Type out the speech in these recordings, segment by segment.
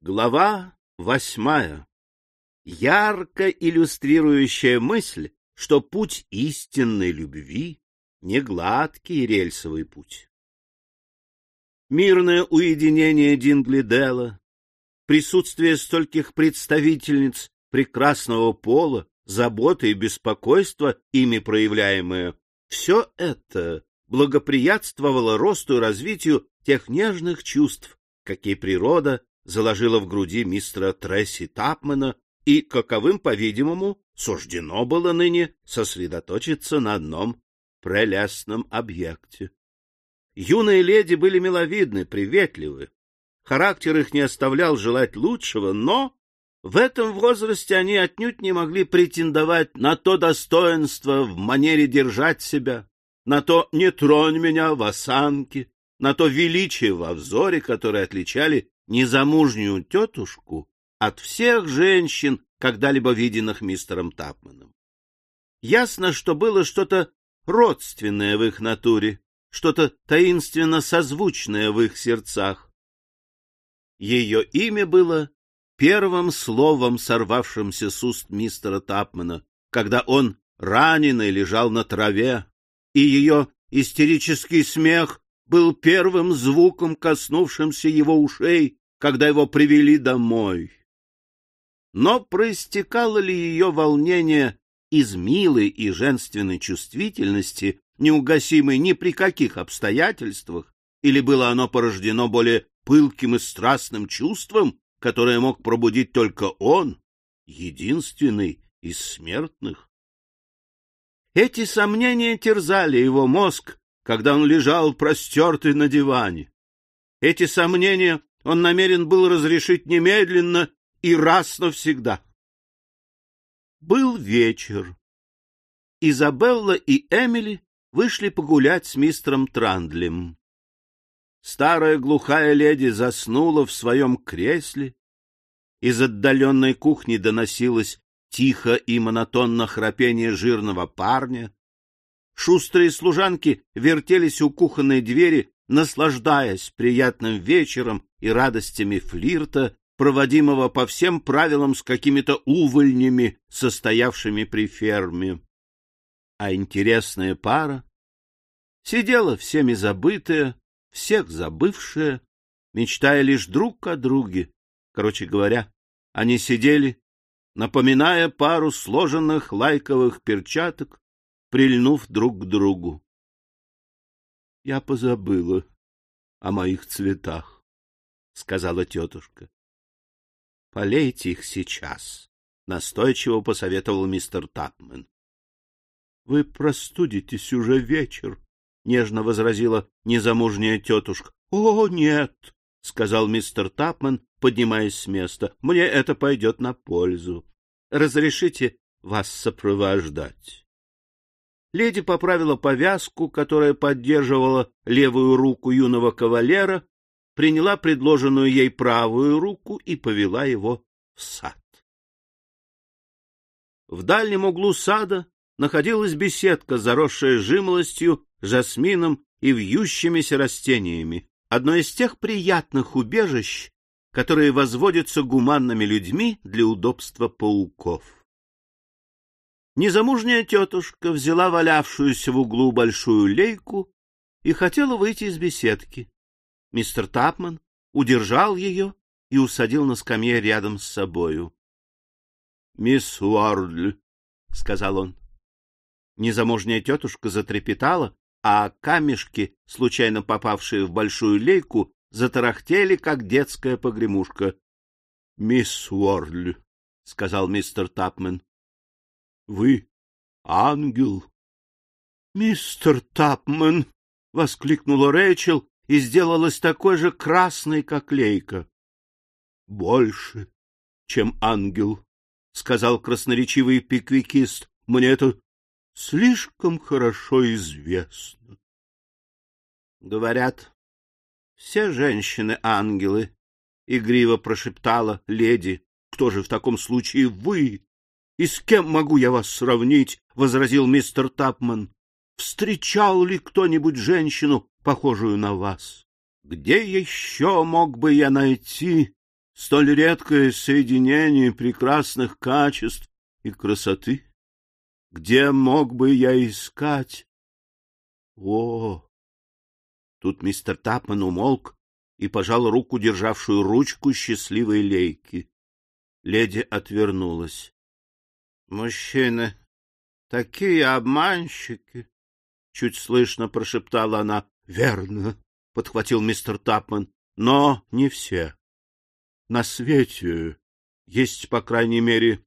Глава восьмая. Ярко иллюстрирующая мысль, что путь истинной любви — не гладкий рельсовый путь. Мирное уединение Динглидела, присутствие стольких представительниц прекрасного пола, забота и беспокойство, ими проявляемое, все это благоприятствовало росту и развитию тех нежных чувств, какие природа заложила в груди мистера Тресси Тапмана, и каковым, по-видимому, суждено было ныне сосредоточиться на одном прелестном объекте. Юные леди были миловидны, приветливы. Характер их не оставлял желать лучшего, но в этом возрасте они отнюдь не могли претендовать на то достоинство в манере держать себя, на то «не тронь меня» в осанке, на то величие во взоре, которое отличали незамужнюю тетушку от всех женщин, когда-либо виденных мистером Тапманом. Ясно, что было что-то родственное в их натуре, что-то таинственно созвучное в их сердцах. Ее имя было первым словом, сорвавшимся с уст мистера Тапмана, когда он, раненый, лежал на траве, и ее истерический смех был первым звуком, коснувшимся его ушей, когда его привели домой. Но проистекало ли ее волнение из милой и женственной чувствительности, неугасимой ни при каких обстоятельствах, или было оно порождено более пылким и страстным чувством, которое мог пробудить только он, единственный из смертных? Эти сомнения терзали его мозг, когда он лежал простертый на диване. Эти сомнения он намерен был разрешить немедленно и раз навсегда. Был вечер. Изабелла и Эмили вышли погулять с мистером Трандлем. Старая глухая леди заснула в своем кресле. Из отдаленной кухни доносилось тихо и монотонно храпение жирного парня. Шустрые служанки вертелись у кухонной двери, наслаждаясь приятным вечером и радостями флирта, проводимого по всем правилам с какими-то увольнями, состоявшими при ферме. А интересная пара сидела всеми забытая, всех забывшая, мечтая лишь друг о друге. Короче говоря, они сидели, напоминая пару сложенных лайковых перчаток, прильнув друг к другу. Я позабыла о моих цветах, — сказала тетушка. — Полейте их сейчас, — настойчиво посоветовал мистер Тапмен. — Вы простудитесь уже вечер, — нежно возразила незамужняя тетушка. — О, нет, — сказал мистер Тапмен, поднимаясь с места. — Мне это пойдет на пользу. Разрешите вас сопровождать. Леди поправила повязку, которая поддерживала левую руку юного кавалера, приняла предложенную ей правую руку и повела его в сад. В дальнем углу сада находилась беседка, заросшая жимолостью, жасмином и вьющимися растениями, одно из тех приятных убежищ, которые возводятся гуманными людьми для удобства пауков. Незамужняя тетушка взяла валявшуюся в углу большую лейку и хотела выйти из беседки. Мистер Тапман удержал ее и усадил на скамье рядом с собою. — Мисс Уордль, — сказал он. Незамужняя тетушка затрепетала, а камешки, случайно попавшие в большую лейку, затарахтели, как детская погремушка. — Мисс Уордль, — сказал мистер Тапмен. Вы ангел. Мистер Тапман! воскликнула Рэйчел и сделалась такой же красной, как лейка. Больше, чем ангел, сказал красноречивый пиквикист. Мне это слишком хорошо известно. Говорят, все женщины ангелы, игриво прошептала леди. Кто же в таком случае вы? — И с кем могу я вас сравнить? — возразил мистер Тапман. — Встречал ли кто-нибудь женщину, похожую на вас? Где еще мог бы я найти столь редкое соединение прекрасных качеств и красоты? Где мог бы я искать? О! Тут мистер Тапман умолк и пожал руку, державшую ручку счастливой лейки. Леди отвернулась. — Мужчины, такие обманщики! — чуть слышно прошептала она. — Верно, — подхватил мистер Тапман, — но не все. На свете есть, по крайней мере,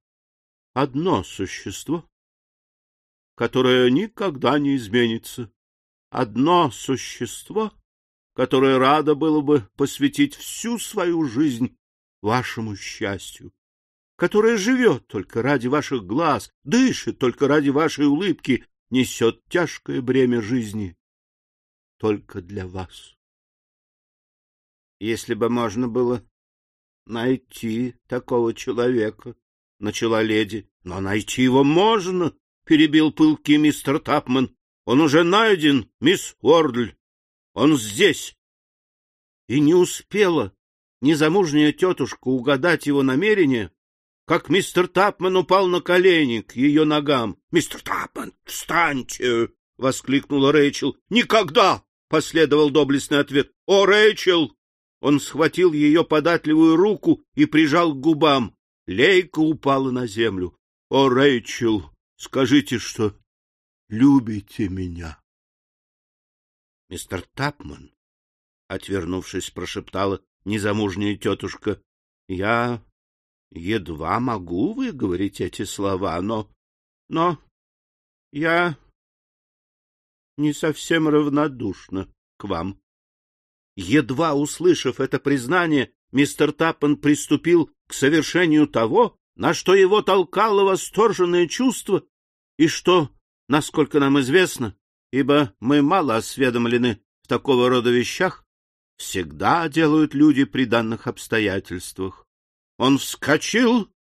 одно существо, которое никогда не изменится. Одно существо, которое радо было бы посвятить всю свою жизнь вашему счастью, которое живет только ради ваших глаз, дышит только ради вашей улыбки, несет тяжкое бремя жизни только для вас. Если бы можно было найти такого человека, — начала леди. — Но найти его можно, — перебил пылкий мистер Тапман. — Он уже найден, мисс Уордль. Он здесь. И не успела незамужняя тетушка угадать его намерение, как мистер Тапман упал на колени к ее ногам. — Мистер Тапман, встаньте! — воскликнула Рэйчел. — Никогда! — последовал доблестный ответ. — О, Рэйчел! Он схватил ее податливую руку и прижал к губам. Лейка упала на землю. — О, Рэйчел, скажите, что любите меня. — Мистер Тапман, — отвернувшись, прошептала незамужняя тетушка, — я едва могу выговорить эти слова, но... но я не совсем равнодушна к вам. Едва услышав это признание, мистер Таппен приступил к совершению того, на что его толкало восторженное чувство, и что, насколько нам известно, ибо мы мало осведомлены в такого рода вещах, всегда делают люди при данных обстоятельствах. Он вскочил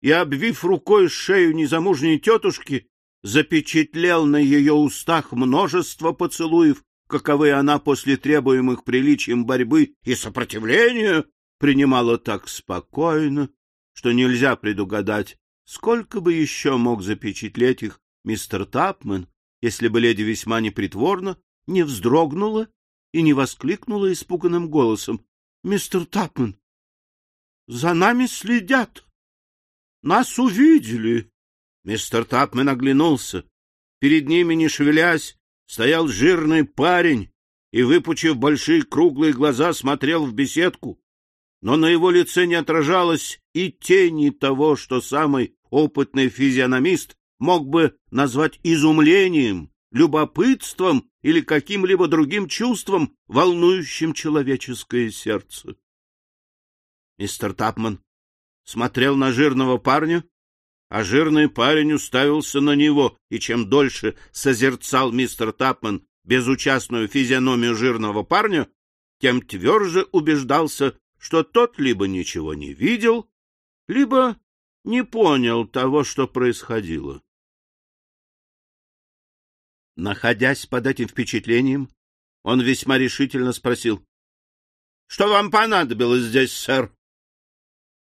и, обвив рукой шею незамужней тетушки, запечатлел на ее устах множество поцелуев, каковы она после требуемых приличием борьбы и сопротивления принимала так спокойно, что нельзя предугадать, сколько бы еще мог запечатлеть их мистер Тапмен, если бы леди весьма непритворно не вздрогнула и не воскликнула испуганным голосом. — Мистер Тапмен, за нами следят! Нас увидели! Мистер Тапмен оглянулся. Перед ними, не шевелясь, стоял жирный парень и, выпучив большие круглые глаза, смотрел в беседку. Но на его лице не отражалось и тени того, что самый опытный физиономист мог бы назвать изумлением, любопытством или каким-либо другим чувством, волнующим человеческое сердце. Мистер Тапман смотрел на жирного парня, а жирный парень уставился на него, и чем дольше созерцал мистер Тапман безучастную физиономию жирного парня, тем тверже убеждался, что тот либо ничего не видел, либо не понял того, что происходило. Находясь под этим впечатлением, он весьма решительно спросил. — Что вам понадобилось здесь, сэр? —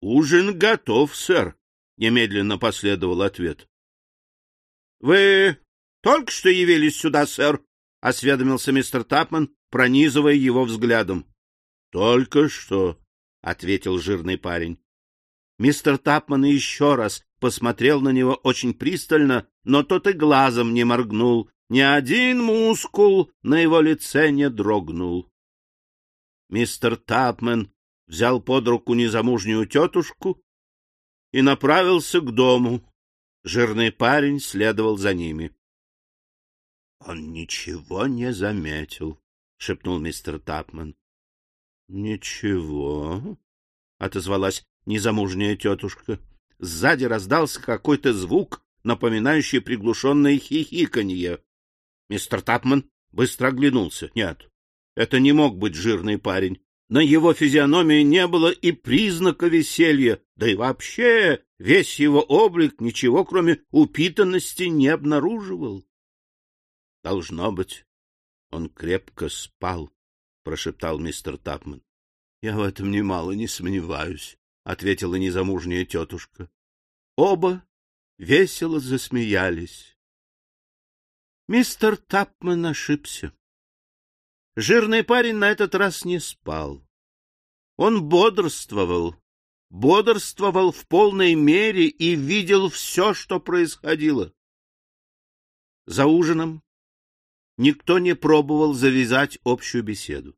Ужин готов, сэр, Немедленно последовал ответ. — Вы только что явились сюда, сэр? — осведомился мистер Тапман, пронизывая его взглядом. — Только что, — ответил жирный парень. Мистер Тапман еще раз посмотрел на него очень пристально, но тот и глазом не моргнул, ни один мускул на его лице не дрогнул. Мистер Тапман взял под руку незамужнюю тетушку и направился к дому. Жирный парень следовал за ними. — Он ничего не заметил, — шепнул мистер Тапман. — Ничего, — отозвалась незамужняя тетушка. Сзади раздался какой-то звук, напоминающий приглушенное хихиканье. Мистер Тапман быстро оглянулся. Нет, это не мог быть жирный парень. На его физиономии не было и признака веселья, да и вообще весь его облик ничего, кроме упитанности, не обнаруживал. — Должно быть, он крепко спал, — прошептал мистер Тапман. — Я в этом немало не сомневаюсь, ответила незамужняя тетушка. Оба весело засмеялись. Мистер Тапман ошибся. Жирный парень на этот раз не спал. Он бодрствовал, бодрствовал в полной мере и видел все, что происходило. За ужином никто не пробовал завязать общую беседу.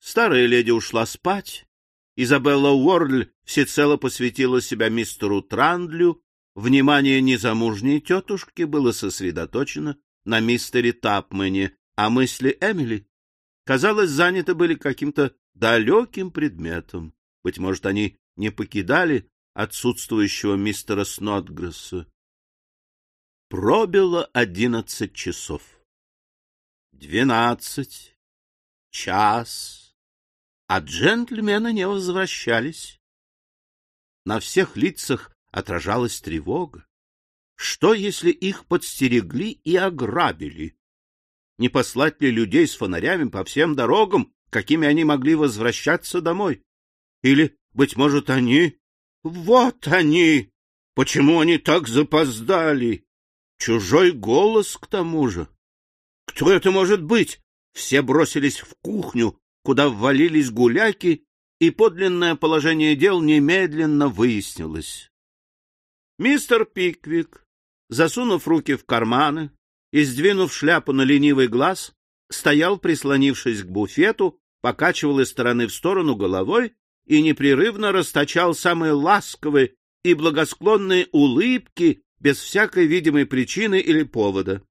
Старая леди ушла спать, Изабелла Уорль всецело посвятила себя мистеру Трандлю, внимание незамужней тетушки было сосредоточено на мистере Тапмене, а мысли Эмили, казалось, заняты были каким-то далеким предметом. Быть может, они не покидали отсутствующего мистера Снотгресса. Пробило одиннадцать часов. Двенадцать. Час. А джентльмены не возвращались. На всех лицах отражалась тревога. Что, если их подстерегли и ограбили? Не послать ли людей с фонарями по всем дорогам, какими они могли возвращаться домой? Или, быть может, они... Вот они! Почему они так запоздали? Чужой голос к тому же. Кто это может быть? Все бросились в кухню, куда ввалились гуляки, и подлинное положение дел немедленно выяснилось. Мистер Пиквик, засунув руки в карманы и сдвинув шляпу на ленивый глаз, стоял, прислонившись к буфету, покачивал из стороны в сторону головой и непрерывно расточал самые ласковые и благосклонные улыбки без всякой видимой причины или повода.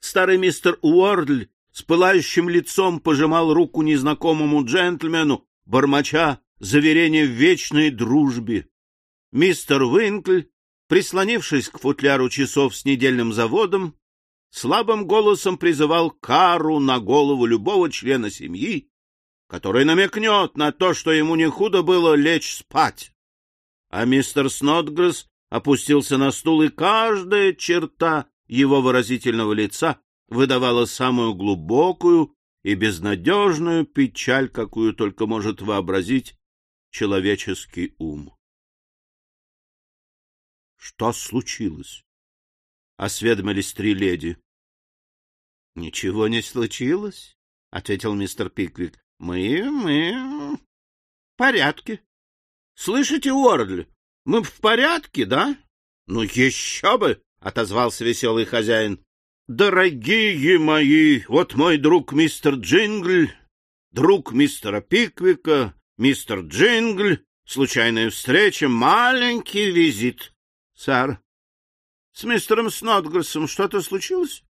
Старый мистер Уордль с пылающим лицом пожимал руку незнакомому джентльмену, бормоча заверение в вечной дружбе. Мистер Уинкль, прислонившись к футляру часов с недельным заводом, слабым голосом призывал кару на голову любого члена семьи, который намекнет на то, что ему не худо было лечь спать. А мистер Снотгресс опустился на стул, и каждая черта его выразительного лица выдавала самую глубокую и безнадежную печаль, какую только может вообразить человеческий ум. — Что случилось? — осведомились три леди. — Ничего не случилось, — ответил мистер Пиквик. — Мы, мы... в порядке. Слышите, Уордли, мы в порядке, да? — Ну, еще бы! — отозвался веселый хозяин. Дорогие мои, вот мой друг мистер Джингль, друг мистера Пиквика, мистер Джингль, случайная встреча, маленький визит. Сэр, с мистером Снотгрессом что-то случилось?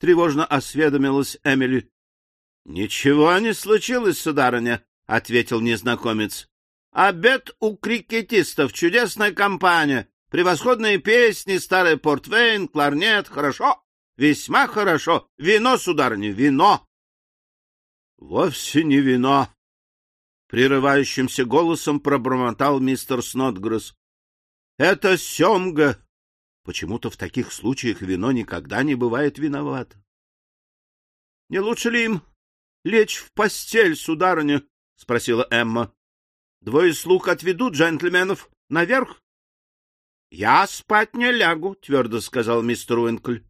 Тревожно осведомилась Эмили. — Ничего не случилось, сударыня, — ответил незнакомец. — Обед у крикетистов, чудесная компания, превосходные песни, старый портвейн, кларнет, хорошо. Весьма хорошо. Вино, сударыня, вино. Вовсе не вино. Прерывающимся голосом пробормотал мистер Снотгресс. Это семга. Почему-то в таких случаях вино никогда не бывает виновато. — Не лучше ли им лечь в постель, сударыня? — спросила Эмма. — Двое слуг отведут джентльменов наверх. — Я спать не лягу, — твердо сказал мистер Уинкль.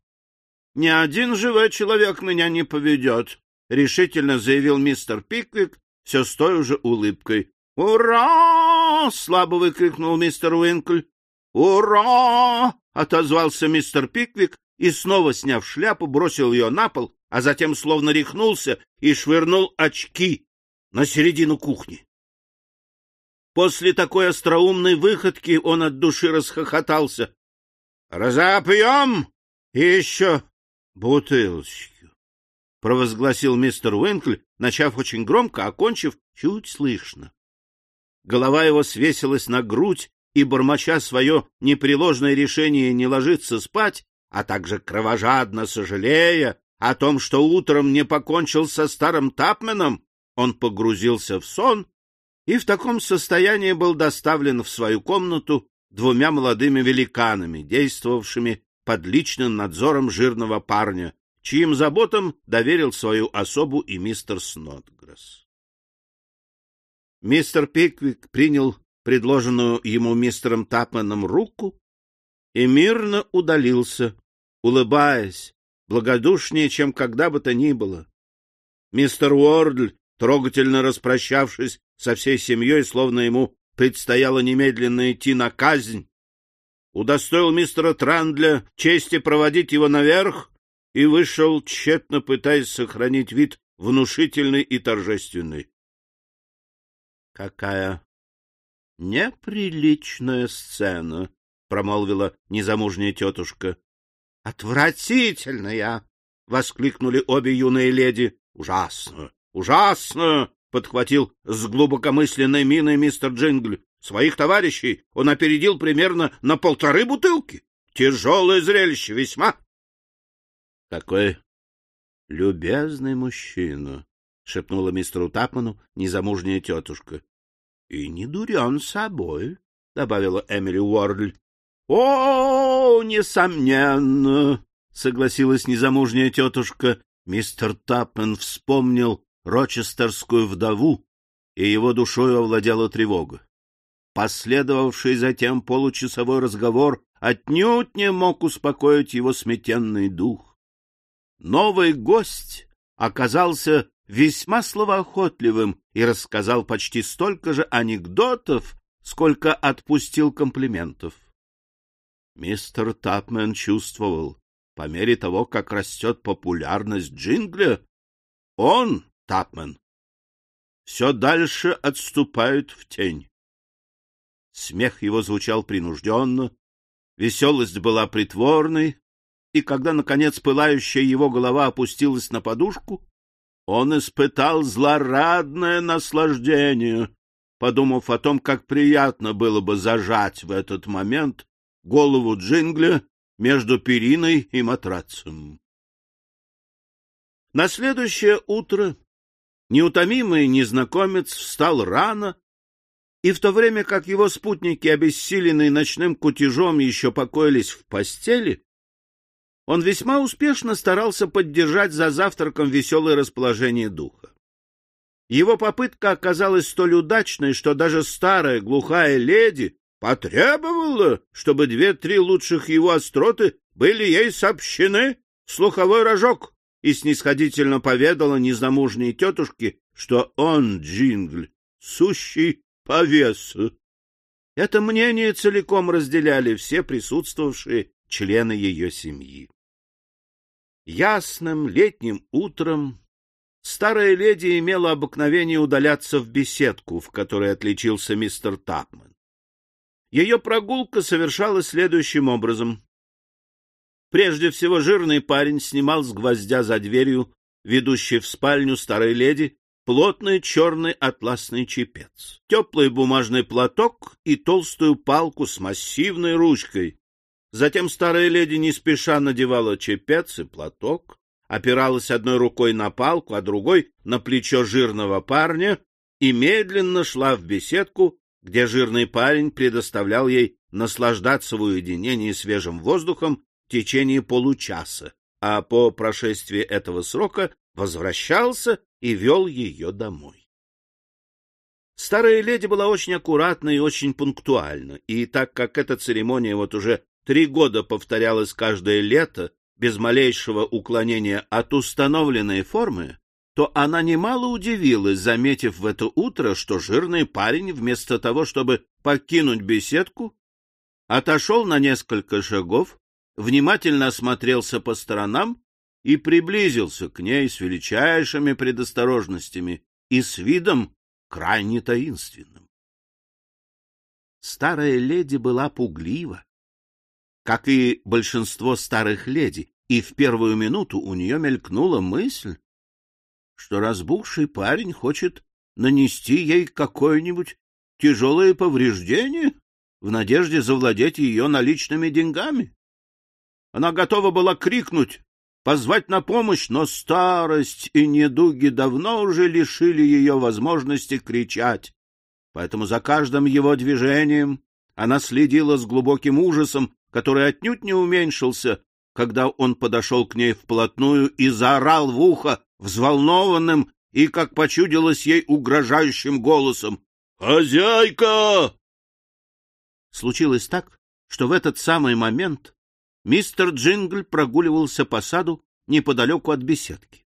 Ни один живой человек меня не поведет, — решительно заявил мистер Пиквик все с той же улыбкой. «Ура!» — слабо выкрикнул мистер Уинкль. «Ура!» — отозвался мистер Пиквик и, снова сняв шляпу, бросил ее на пол, а затем словно рехнулся и швырнул очки на середину кухни. После такой остроумной выходки он от души расхохотался. — Разопьем и еще бутылочку, — провозгласил мистер Уинкль, начав очень громко, окончив чуть слышно. Голова его свесилась на грудь, и, бормоча свое непреложное решение не ложиться спать, а также кровожадно сожалея о том, что утром не покончил со старым Тапменом, он погрузился в сон и в таком состоянии был доставлен в свою комнату двумя молодыми великанами, действовавшими под личным надзором жирного парня, чьим заботам доверил свою особу и мистер Снотгресс. Мистер Пиквик принял предложенную ему мистером Тапманом руку и мирно удалился, улыбаясь, благодушнее, чем когда бы то ни было. Мистер Уордль, трогательно распрощавшись со всей семьей, словно ему предстояло немедленно идти на казнь, удостоил мистера Трандля чести проводить его наверх и вышел, тщетно пытаясь сохранить вид внушительный и торжественный. — Какая неприличная сцена! — промолвила незамужняя тетушка. — Отвратительная! — воскликнули обе юные леди. — Ужасно! Ужасно! — подхватил с глубокомысленной миной мистер Джингль. Своих товарищей он опередил примерно на полторы бутылки. Тяжелое зрелище весьма. — Какой любезный мужчина! — шепнула мистеру Тапману незамужняя тетушка. — И не дурен собой, — добавила Эмили Уордль. — О, несомненно, — согласилась незамужняя тетушка. Мистер Тапман вспомнил рочестерскую вдову, и его душою овладела тревога. Последовавший затем получасовой разговор отнюдь не мог успокоить его сметенный дух. Новый гость оказался весьма словоохотливым и рассказал почти столько же анекдотов, сколько отпустил комплиментов. Мистер Тапмен чувствовал, по мере того, как растет популярность джингля, он, Тапмен, все дальше отступает в тень. Смех его звучал принужденно, веселость была притворной, и когда, наконец, пылающая его голова опустилась на подушку, он испытал злорадное наслаждение, подумав о том, как приятно было бы зажать в этот момент голову Джингля между периной и матрацем. На следующее утро неутомимый незнакомец встал рано, и в то время как его спутники, обессиленные ночным кутежом, еще покоились в постели, он весьма успешно старался поддержать за завтраком веселое расположение духа. Его попытка оказалась столь удачной, что даже старая глухая леди потребовала, чтобы две-три лучших его остроты были ей сообщены в слуховой рожок, и снисходительно поведала незамужней тетушке, что он, Джингль, сущий повес. Это мнение целиком разделяли все присутствовавшие члены ее семьи. Ясным летним утром старая леди имела обыкновение удаляться в беседку, в которой отличился мистер Тапман. Ее прогулка совершалась следующим образом. Прежде всего жирный парень снимал с гвоздя за дверью, ведущей в спальню старой леди, плотный черный атласный чепец, теплый бумажный платок и толстую палку с массивной ручкой. Затем старая леди не спеша надевала чепец и платок, опиралась одной рукой на палку, а другой — на плечо жирного парня и медленно шла в беседку, где жирный парень предоставлял ей наслаждаться в уединении свежим воздухом в течение получаса, а по прошествии этого срока возвращался и вел ее домой. Старая леди была очень аккуратна и очень пунктуальна, и так как эта церемония вот уже три года повторялась каждое лето без малейшего уклонения от установленной формы, то она немало удивилась, заметив в это утро, что жирный парень, вместо того, чтобы покинуть беседку, отошел на несколько шагов, внимательно осмотрелся по сторонам и приблизился к ней с величайшими предосторожностями и с видом крайне таинственным. Старая леди была пуглива, как и большинство старых леди, и в первую минуту у нее мелькнула мысль, что разбухший парень хочет нанести ей какое-нибудь тяжелое повреждение в надежде завладеть ее наличными деньгами. Она готова была крикнуть, позвать на помощь, но старость и недуги давно уже лишили ее возможности кричать. Поэтому за каждым его движением она следила с глубоким ужасом, который отнюдь не уменьшился, когда он подошел к ней вплотную и заорал в ухо взволнованным и, как почудилось ей, угрожающим голосом. Хозяйка! Случилось так, что в этот самый момент мистер Джингль прогуливался по саду неподалеку от беседки.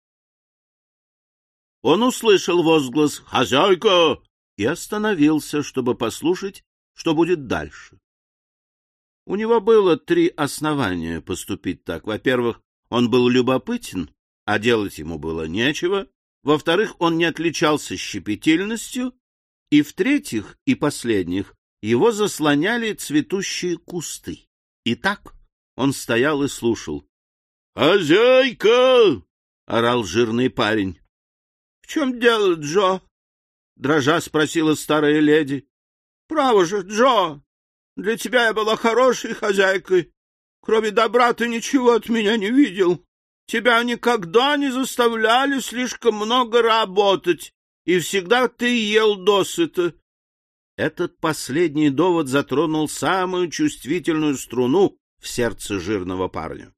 Он услышал возглас «Хозяйка!» и остановился, чтобы послушать, что будет дальше. У него было три основания поступить так. Во-первых, он был любопытен, а делать ему было нечего. Во-вторых, он не отличался щепетильностью. И в-третьих и последних, его заслоняли цветущие кусты. И так он стоял и слушал. «Хозяйка!» — орал жирный парень. — В чем дело, Джо? — дрожа спросила старая леди. — Право же, Джо, для тебя я была хорошей хозяйкой. Кроме добра ты ничего от меня не видел. Тебя никогда не заставляли слишком много работать, и всегда ты ел досыта. Этот последний довод затронул самую чувствительную струну в сердце жирного парня.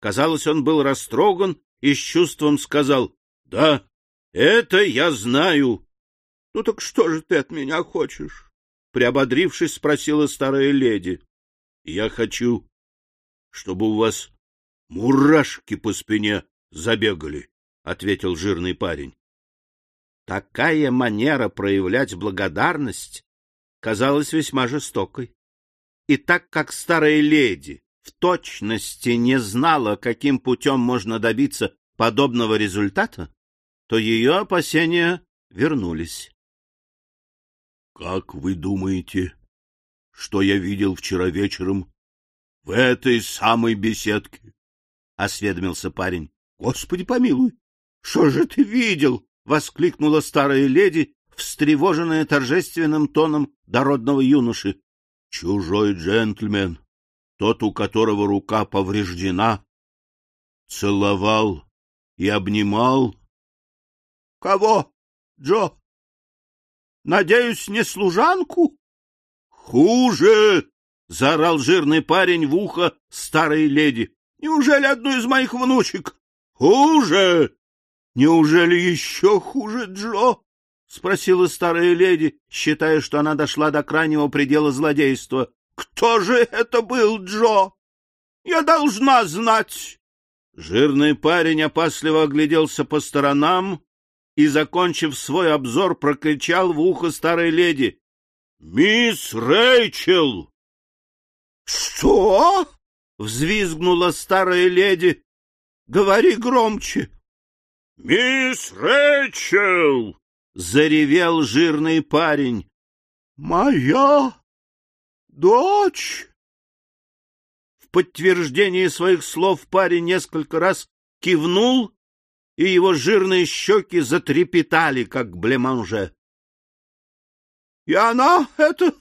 Казалось, он был растроган и с чувством сказал «Да, это я знаю. — Ну так что же ты от меня хочешь? — приободрившись, спросила старая леди. — Я хочу, чтобы у вас мурашки по спине забегали, — ответил жирный парень. Такая манера проявлять благодарность казалась весьма жестокой. И так как старая леди в точности не знала, каким путем можно добиться подобного результата, то ее опасения вернулись. — Как вы думаете, что я видел вчера вечером в этой самой беседке? — осведомился парень. — Господи помилуй! Что же ты видел? — воскликнула старая леди, встревоженная торжественным тоном дородного юноши. — Чужой джентльмен, тот, у которого рука повреждена, целовал и обнимал Кого, Джо? Надеюсь, не служанку? Хуже! заорал жирный парень в ухо старой леди. Неужели одну из моих внучек? Хуже! Неужели еще хуже, Джо? спросила старая леди, считая, что она дошла до крайнего предела злодейства. Кто же это был, Джо? Я должна знать. Жирный парень опасливо огляделся по сторонам, и, закончив свой обзор, прокричал в ухо старой леди. — Мисс Рэйчел! — Что? — взвизгнула старая леди. — Говори громче. — Мисс Рэйчел! — заревел жирный парень. — Моя дочь! В подтверждение своих слов парень несколько раз кивнул и его жирные щеки затрепетали, как блеманже. — И она это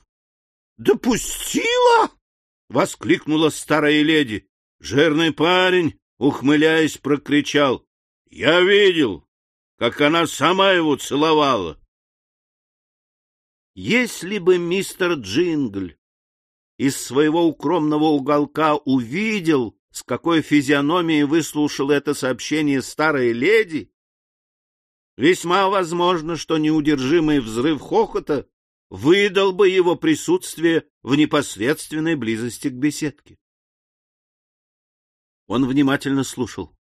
допустила? — воскликнула старая леди. Жирный парень, ухмыляясь, прокричал. — Я видел, как она сама его целовала. Если бы мистер Джингль из своего укромного уголка увидел, с какой физиономией выслушал это сообщение старая леди, весьма возможно, что неудержимый взрыв хохота выдал бы его присутствие в непосредственной близости к беседке. Он внимательно слушал.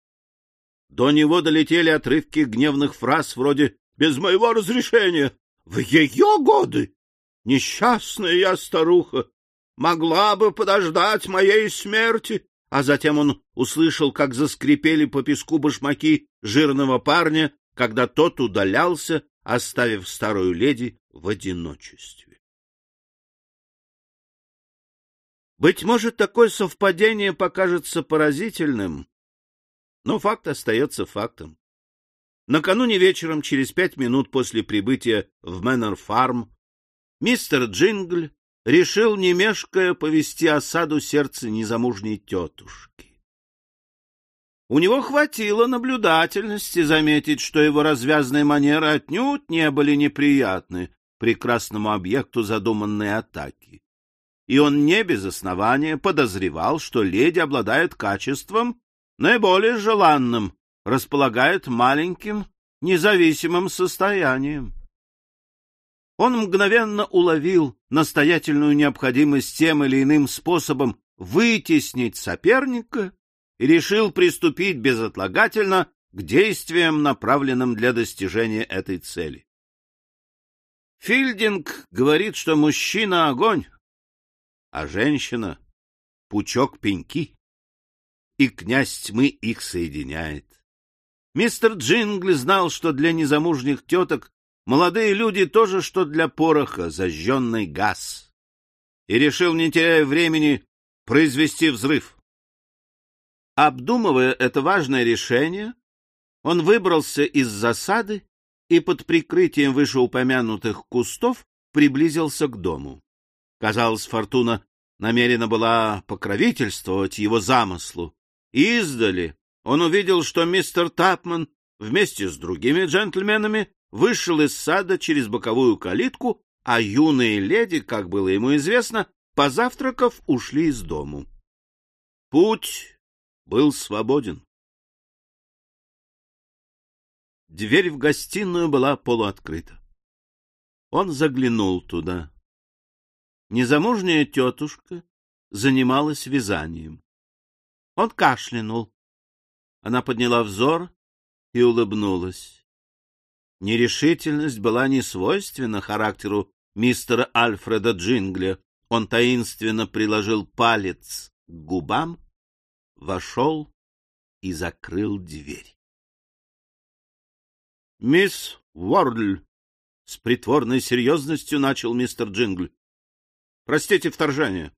До него долетели отрывки гневных фраз вроде «без моего разрешения», «в ее годы», «несчастная я старуха», «могла бы подождать моей смерти», а затем он услышал, как заскрипели по песку башмаки жирного парня, когда тот удалялся, оставив старую леди в одиночестве. Быть может, такое совпадение покажется поразительным, но факт остается фактом. Накануне вечером, через пять минут после прибытия в Мэннер-фарм, мистер Джингль решил, не мешкая, повести осаду сердца незамужней тетушки. У него хватило наблюдательности заметить, что его развязные манеры отнюдь не были неприятны прекрасному объекту задуманной атаки. И он не без основания подозревал, что леди обладает качеством наиболее желанным, располагает маленьким независимым состоянием. Он мгновенно уловил настоятельную необходимость тем или иным способом вытеснить соперника и решил приступить безотлагательно к действиям, направленным для достижения этой цели. Филдинг говорит, что мужчина — огонь, а женщина — пучок пеньки, и князь тьмы их соединяет. Мистер Джингли знал, что для незамужних теток молодые люди тоже, что для пороха зажженный газ, и решил, не теряя времени, произвести взрыв. Обдумывая это важное решение, он выбрался из засады и под прикрытием вышеупомянутых кустов приблизился к дому. Казалось, Фортуна намерена была покровительствовать его замыслу. Издали он увидел, что мистер Тапман вместе с другими джентльменами вышел из сада через боковую калитку, а юные леди, как было ему известно, позавтракав, ушли из дому. Путь был свободен. Дверь в гостиную была полуоткрыта. Он заглянул туда. Незамужняя тетушка занималась вязанием. Он кашлянул. Она подняла взор и улыбнулась. Нерешительность была не свойственна характеру мистера Альфреда Джингля. Он таинственно приложил палец к губам, вошел и закрыл дверь. — Мисс Уордль, — с притворной серьезностью начал мистер Джингль. — Простите вторжение.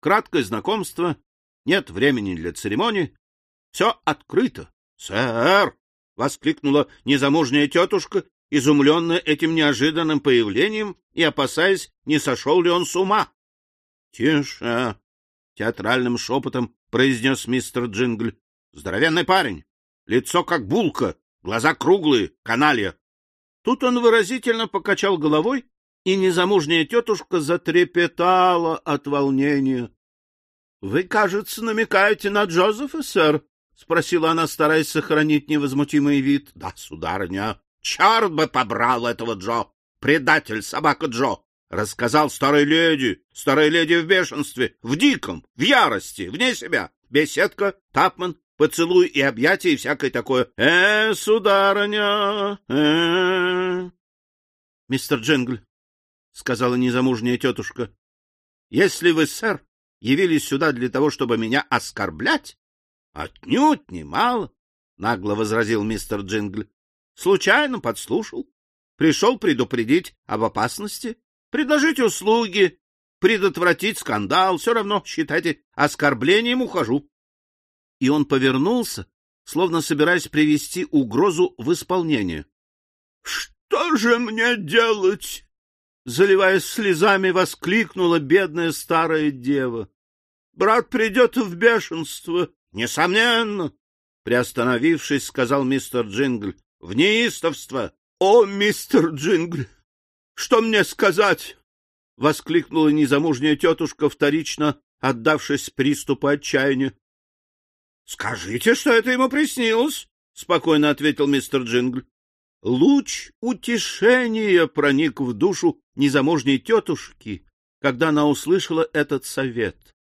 Краткое знакомство, нет времени для церемонии. Все открыто. — Сэр! — воскликнула незамужняя тетушка, изумленная этим неожиданным появлением и опасаясь, не сошел ли он с ума. — Тише! — театральным шепотом произнес мистер Джингль. — Здоровенный парень, лицо как булка, глаза круглые, каналья. Тут он выразительно покачал головой, и незамужняя тетушка затрепетала от волнения. — Вы, кажется, намекаете на Джозефа, сэр? — спросила она, стараясь сохранить невозмутимый вид. — Да, сударыня. — Черт бы побрал этого Джо! Предатель, собака Джо! Рассказал старой леди, старой леди в бешенстве, в диком, в ярости, вне себя. Беседка, Тапман, поцелуй и объятия и всякое такое. Э, сударыня, э. Мистер Джингл, — сказала незамужняя тетушка, — если вы, сэр, явились сюда для того, чтобы меня оскорблять, отнюдь немало, — нагло возразил мистер Джингл. — Случайно подслушал. Пришел предупредить об опасности, предложить услуги, предотвратить скандал. Все равно, считайте, оскорблением ухожу и он повернулся, словно собираясь привести угрозу в исполнение. — Что же мне делать? — заливаясь слезами, воскликнула бедная старая дева. — Брат придет в бешенство. — Несомненно! — приостановившись, сказал мистер Джингль. — В неистовство! — О, мистер Джингль! Что мне сказать? — воскликнула незамужняя тетушка, вторично отдавшись приступу отчаяния. — Скажите, что это ему приснилось, — спокойно ответил мистер Джингл. Луч утешения проник в душу незамужней тетушки, когда она услышала этот совет.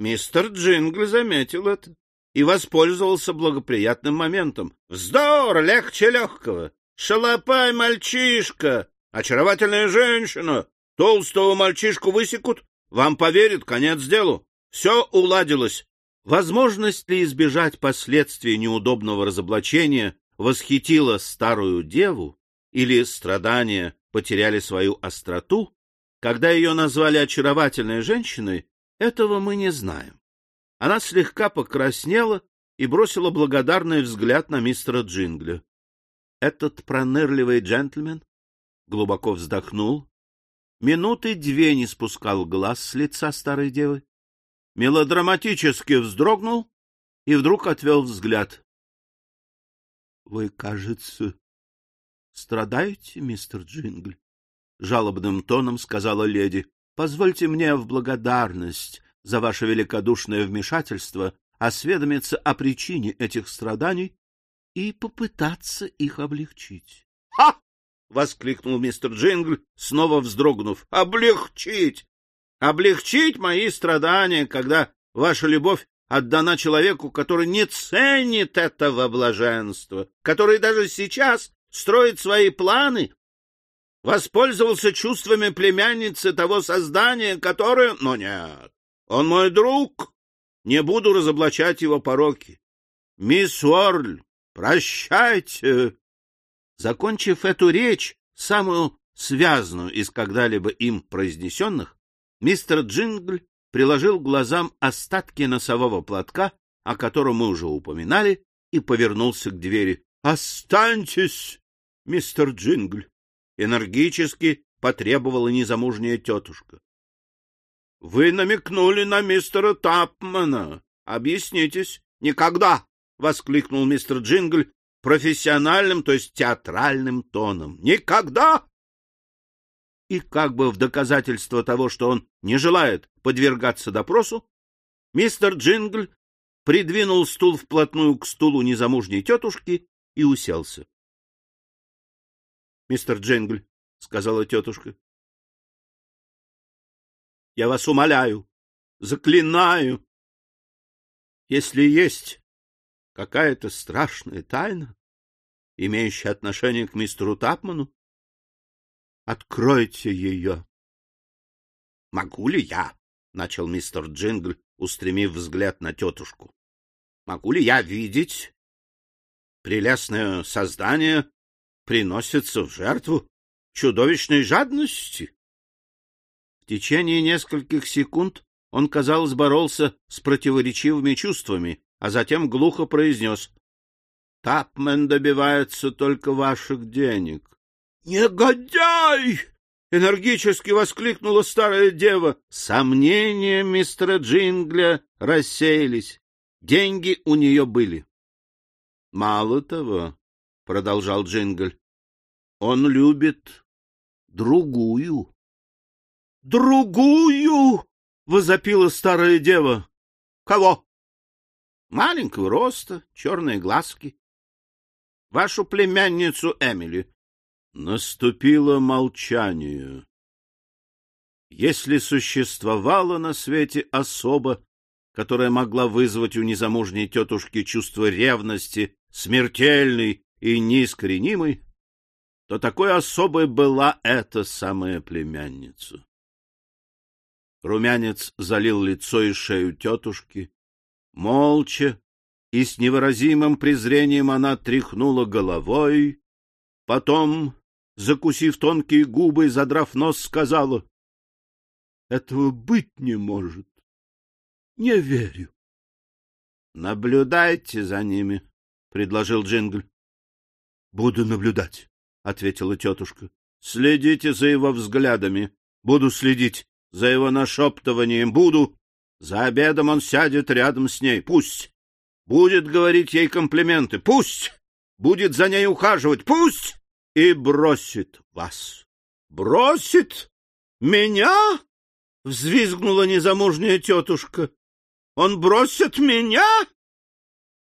Мистер Джингл заметил это и воспользовался благоприятным моментом. — Вздор! Легче легкого! Шалопай, мальчишка! Очаровательная женщина! Толстого мальчишку высекут, вам поверят, конец делу. Все уладилось. Возможность ли избежать последствий неудобного разоблачения восхитила старую деву, или страдания потеряли свою остроту, когда ее назвали очаровательной женщиной, этого мы не знаем. Она слегка покраснела и бросила благодарный взгляд на мистера Джингля. Этот пронырливый джентльмен глубоко вздохнул, минуты две не спускал глаз с лица старой девы, мелодраматически вздрогнул и вдруг отвел взгляд. — Вы, кажется, страдаете, мистер Джингль? — жалобным тоном сказала леди. — Позвольте мне в благодарность за ваше великодушное вмешательство осведомиться о причине этих страданий и попытаться их облегчить. — Ха! воскликнул мистер Джингл, снова вздрогнув. «Облегчить! Облегчить мои страдания, когда ваша любовь отдана человеку, который не ценит этого блаженства, который даже сейчас строит свои планы, воспользовался чувствами племянницы того создания, которое... Но нет, он мой друг, не буду разоблачать его пороки. Мисс Уорль, прощайте. Закончив эту речь, самую связанную из когда-либо им произнесенных, мистер Джингль приложил глазам остатки носового платка, о котором мы уже упоминали, и повернулся к двери. — Останьтесь, мистер Джингль! — энергически потребовала незамужняя тетушка. — Вы намекнули на мистера Тапмана. Объяснитесь. — Никогда! — воскликнул мистер Джингль профессиональным, то есть театральным тоном. — Никогда! И как бы в доказательство того, что он не желает подвергаться допросу, мистер Джингль придвинул стул вплотную к стулу незамужней тетушки и уселся. — Мистер Джингль, — сказала тетушка, — я вас умоляю, заклинаю, если есть какая-то страшная тайна, имеющая отношение к мистеру Тапману, откройте ее. — Могу ли я? — начал мистер Джингл, устремив взгляд на тетушку. — Могу ли я видеть? Прелестное создание приносится в жертву чудовищной жадности. В течение нескольких секунд он, казалось, боролся с противоречивыми чувствами, а затем глухо произнес. — Тапмен добивается только ваших денег. — Негодяй! — энергически воскликнула старая дева. Сомнения мистера Джингля рассеялись. Деньги у нее были. — Мало того, — продолжал Джингль, — он любит другую. — Другую! — возопила старая дева. — Кого? — Маленького роста, черные глазки. — Вашу племянницу Эмили. Наступило молчание. Если существовала на свете особа, которая могла вызвать у незамужней тетушки чувство ревности, смертельной и неискоренимой, то такой особой была эта самая племянница. Румянец залил лицо и шею тетушки. Молча и с невыразимым презрением она тряхнула головой, потом закусив тонкие губы и задрав нос, сказала, — Этого быть не может. Не верю. — Наблюдайте за ними, — предложил Джингль. — Буду наблюдать, — ответила тетушка. — Следите за его взглядами. Буду следить за его нашептыванием. Буду. За обедом он сядет рядом с ней. Пусть. Будет говорить ей комплименты. Пусть. Будет за ней ухаживать. Пусть и бросит вас. — Бросит? Меня? — взвизгнула незамужняя тетушка. — Он бросит меня?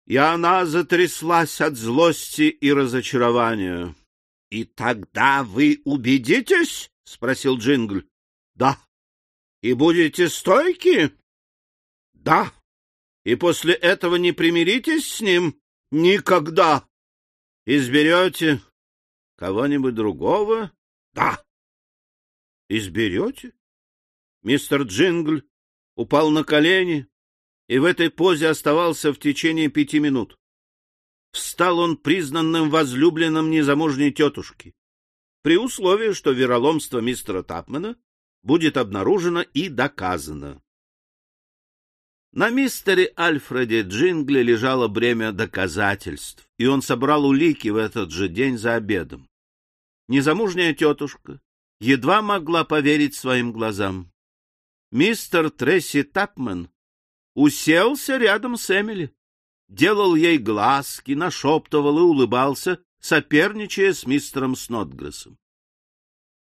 И она затряслась от злости и разочарования. — И тогда вы убедитесь? — спросил Джингль. — Да. — И будете стойки? — Да. — И после этого не примиритесь с ним? — Никогда. — Изберете Кого-нибудь другого? Да. Изберете? Мистер Джингль упал на колени и в этой позе оставался в течение пяти минут. Встал он признанным возлюбленным незамужней тетушки, при условии, что вероломство мистера Тапмана будет обнаружено и доказано. На мистере Альфреде Джингле лежало бремя доказательств, и он собрал улики в этот же день за обедом. Незамужняя тетушка едва могла поверить своим глазам. Мистер Тресси Тапмен уселся рядом с Эмили, делал ей глазки, нашептывал и улыбался, соперничая с мистером Снотгрессом.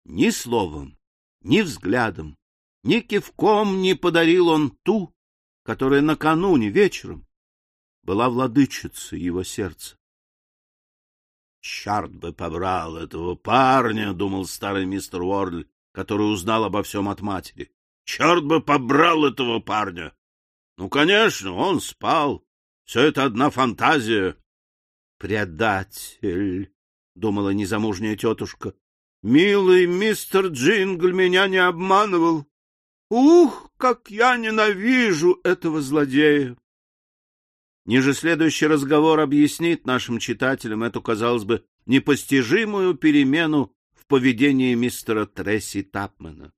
Ни словом, ни взглядом, ни кивком не подарил он ту, которая накануне вечером была владычицей его сердца. Черт бы побрал этого парня, — думал старый мистер Уордль, который узнал обо всем от матери. Черт бы побрал этого парня! Ну, конечно, он спал. Все это одна фантазия. Предатель, — думала незамужняя тетушка. Милый мистер Джингл меня не обманывал. Ух, как я ненавижу этого злодея! Ниже следующий разговор объяснит нашим читателям эту, казалось бы, непостижимую перемену в поведении мистера Тресси Тапмена.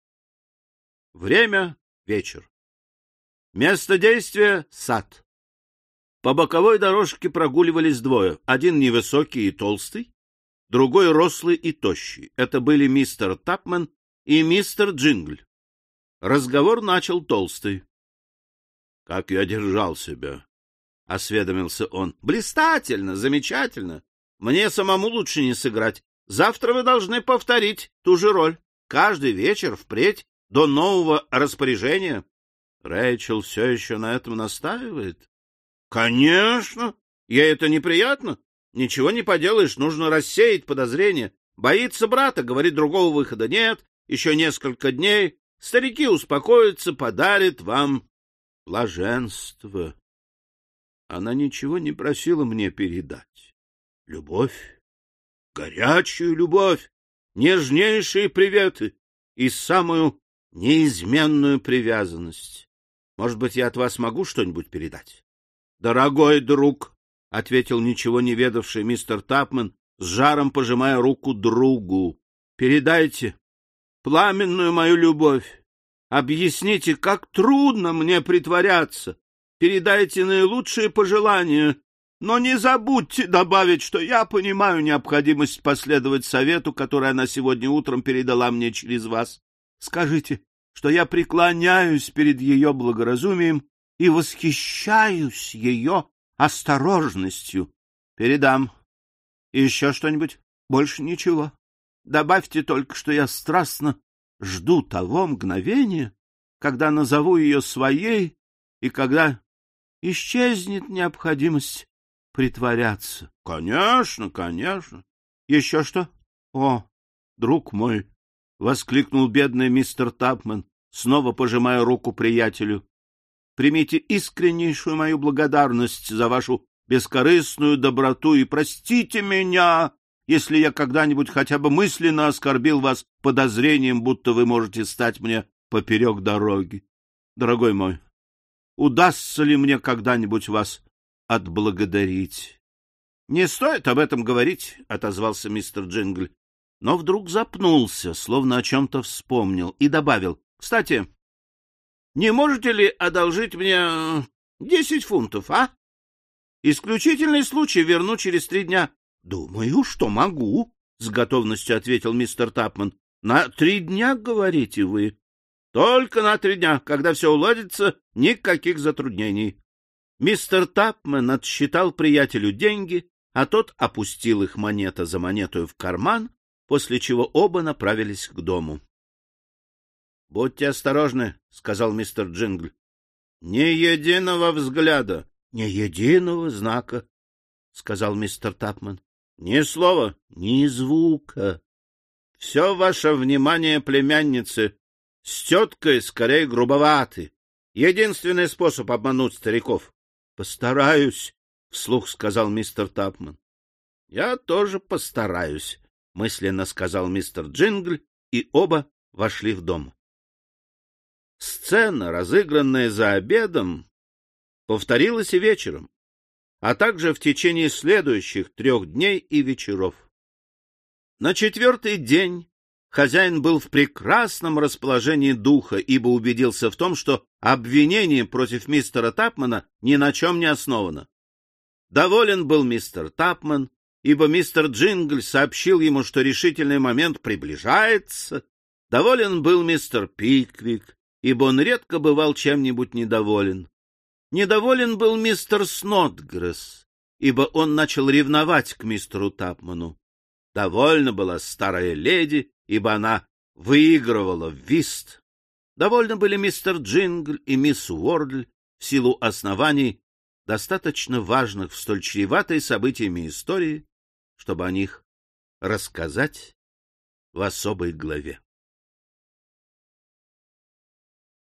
Время — вечер. Место действия — сад. По боковой дорожке прогуливались двое. Один невысокий и толстый, другой рослый и тощий. Это были мистер Тапмен и мистер Джингль. Разговор начал толстый. — Как я держал себя? — осведомился он. — Блистательно, замечательно. Мне самому лучше не сыграть. Завтра вы должны повторить ту же роль. Каждый вечер впредь до нового распоряжения. Рэйчел все еще на этом настаивает? — Конечно. Ей это неприятно. Ничего не поделаешь, нужно рассеять подозрения. Боится брата, говорит, другого выхода нет. Еще несколько дней. Старики успокоятся, подарит вам блаженство. Она ничего не просила мне передать. Любовь, горячую любовь, нежнейшие приветы и самую неизменную привязанность. Может быть, я от вас могу что-нибудь передать? — Дорогой друг, — ответил ничего не ведавший мистер Тапман, с жаром пожимая руку другу, — передайте пламенную мою любовь. Объясните, как трудно мне притворяться, передайте наилучшие пожелания, но не забудьте добавить, что я понимаю необходимость последовать совету, который она сегодня утром передала мне через вас. Скажите, что я преклоняюсь перед ее благоразумием и восхищаюсь ее осторожностью. Передам. И еще что-нибудь? Больше ничего. Добавьте только, что я страстно жду того мгновения, когда назову ее своей и когда исчезнет необходимость притворяться. — Конечно, конечно. — Еще что? — О, друг мой! — воскликнул бедный мистер Тапман, снова пожимая руку приятелю. — Примите искреннейшую мою благодарность за вашу бескорыстную доброту и простите меня, если я когда-нибудь хотя бы мысленно оскорбил вас подозрением, будто вы можете стать мне поперек дороги. Дорогой мой, удастся ли мне когда-нибудь вас отблагодарить? — Не стоит об этом говорить, — отозвался мистер Джингль, но вдруг запнулся, словно о чем-то вспомнил, и добавил. — Кстати, не можете ли одолжить мне десять фунтов, а? Исключительный случай верну через три дня. — Думаю, что могу, — с готовностью ответил мистер Тапман. — На три дня, говорите вы? Только на три дня. Когда все уладится, никаких затруднений. Мистер Тапмен отсчитал приятелю деньги, а тот опустил их монета за монету в карман, после чего оба направились к дому. — Будьте осторожны, — сказал мистер Джингль. — Ни единого взгляда, ни единого знака, — сказал мистер Тапмен. — Ни слова, ни звука. Все ваше внимание, племянницы, с теткой скорее грубоваты. Единственный способ обмануть стариков. — Постараюсь, — вслух сказал мистер Тапман. — Я тоже постараюсь, — мысленно сказал мистер Джингль, и оба вошли в дом. Сцена, разыгранная за обедом, повторилась и вечером, а также в течение следующих трех дней и вечеров. На четвертый день Хозяин был в прекрасном расположении духа, ибо убедился в том, что обвинение против мистера Тапмана ни на чем не основано. Доволен был мистер Тапман, ибо мистер Джингль сообщил ему, что решительный момент приближается. Доволен был мистер Пиквик, ибо он редко бывал чем-нибудь недоволен. Недоволен был мистер Снотгресс, ибо он начал ревновать к мистеру Тапману. Довольна была старая леди, ибо она выигрывала в вист. Довольны были мистер Джингль и мисс Уордль в силу оснований, достаточно важных в столь чреватой событиями истории, чтобы о них рассказать в особой главе.